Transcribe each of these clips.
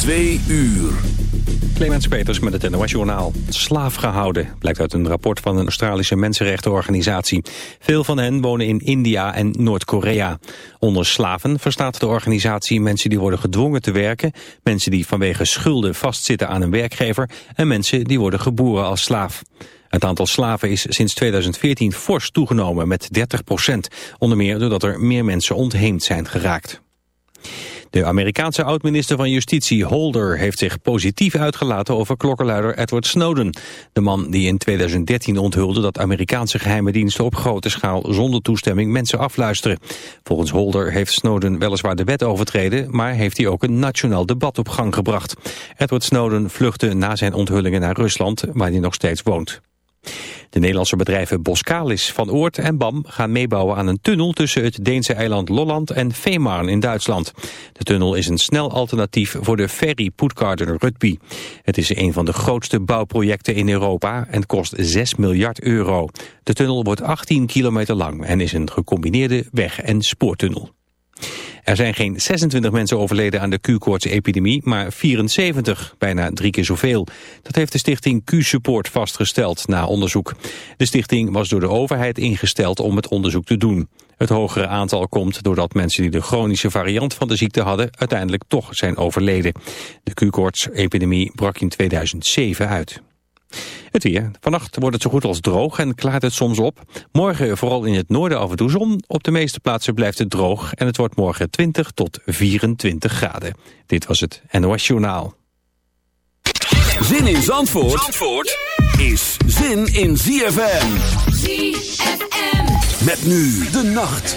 Twee uur. Clemens Peters met het NOS Journaal. Slaaf gehouden, blijkt uit een rapport van een Australische mensenrechtenorganisatie. Veel van hen wonen in India en Noord-Korea. Onder slaven verstaat de organisatie mensen die worden gedwongen te werken... mensen die vanwege schulden vastzitten aan een werkgever... en mensen die worden geboren als slaaf. Het aantal slaven is sinds 2014 fors toegenomen met 30 procent. Onder meer doordat er meer mensen ontheemd zijn geraakt. De Amerikaanse oud-minister van Justitie Holder heeft zich positief uitgelaten over klokkenluider Edward Snowden. De man die in 2013 onthulde dat Amerikaanse geheime diensten op grote schaal zonder toestemming mensen afluisteren. Volgens Holder heeft Snowden weliswaar de wet overtreden, maar heeft hij ook een nationaal debat op gang gebracht. Edward Snowden vluchtte na zijn onthullingen naar Rusland, waar hij nog steeds woont. De Nederlandse bedrijven Boskalis, Van Oort en BAM gaan meebouwen aan een tunnel tussen het Deense eiland Lolland en Fehmarn in Duitsland. De tunnel is een snel alternatief voor de ferry Puttgarden Rugby. Het is een van de grootste bouwprojecten in Europa en kost 6 miljard euro. De tunnel wordt 18 kilometer lang en is een gecombineerde weg- en spoortunnel. Er zijn geen 26 mensen overleden aan de Q-koorts-epidemie, maar 74, bijna drie keer zoveel. Dat heeft de stichting Q-Support vastgesteld na onderzoek. De stichting was door de overheid ingesteld om het onderzoek te doen. Het hogere aantal komt doordat mensen die de chronische variant van de ziekte hadden uiteindelijk toch zijn overleden. De Q-koorts-epidemie brak in 2007 uit. Het weer. Vannacht wordt het zo goed als droog en klaart het soms op. Morgen vooral in het noorden af en toe zon. Op de meeste plaatsen blijft het droog en het wordt morgen 20 tot 24 graden. Dit was het NOS Journaal. Zin in Zandvoort, Zandvoort is zin in ZFM. ZFM. Met nu de nacht.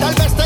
Tal vez te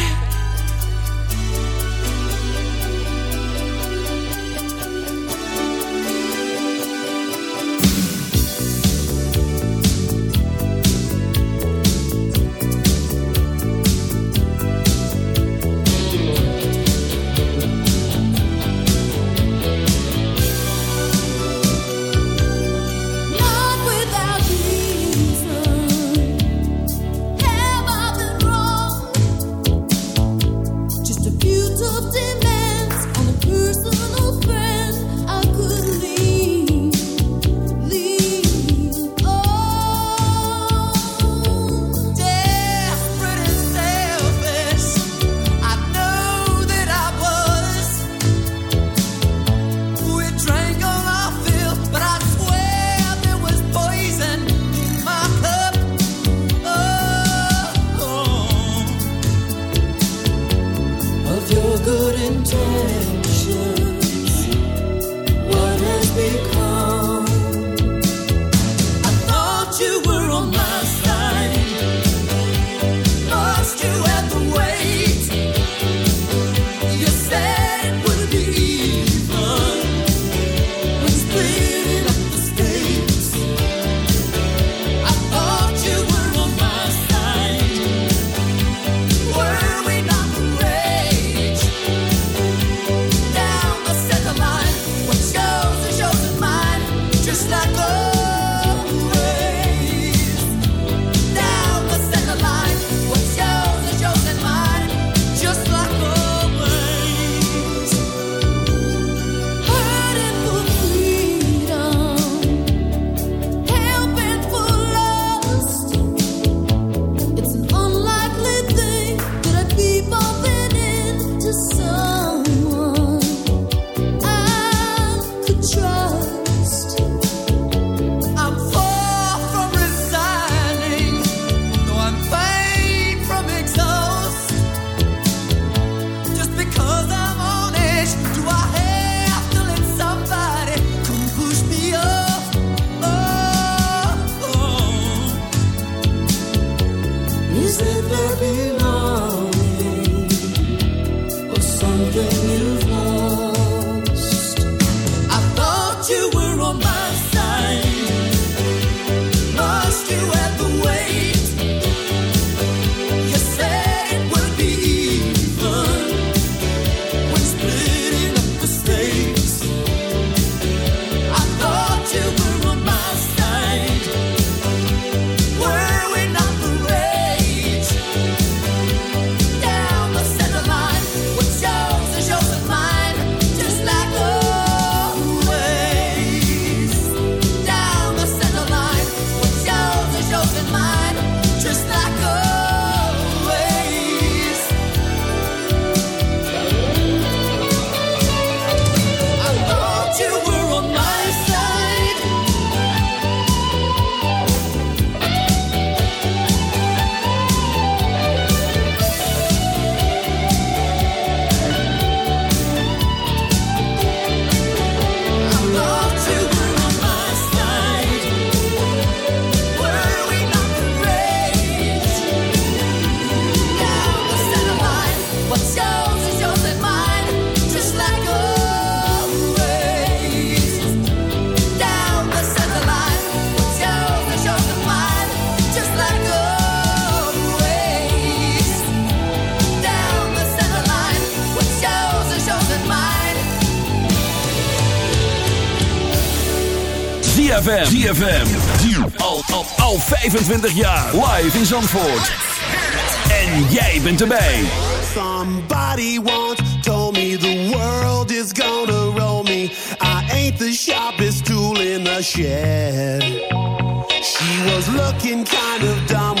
pretend 25 jaar. Live in Zandvoort. En jij bent erbij. Somebody once told me the world is gonna roll me. I ain't the sharpest tool in the shed. She was looking kind of dumb.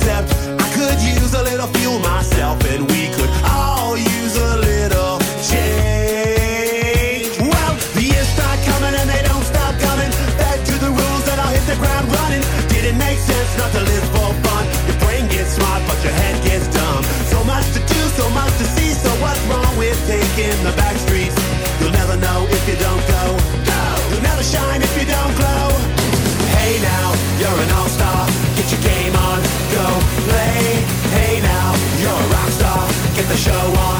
concept. I could use a little fuel myself, and we could show on.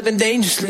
Living dangerously.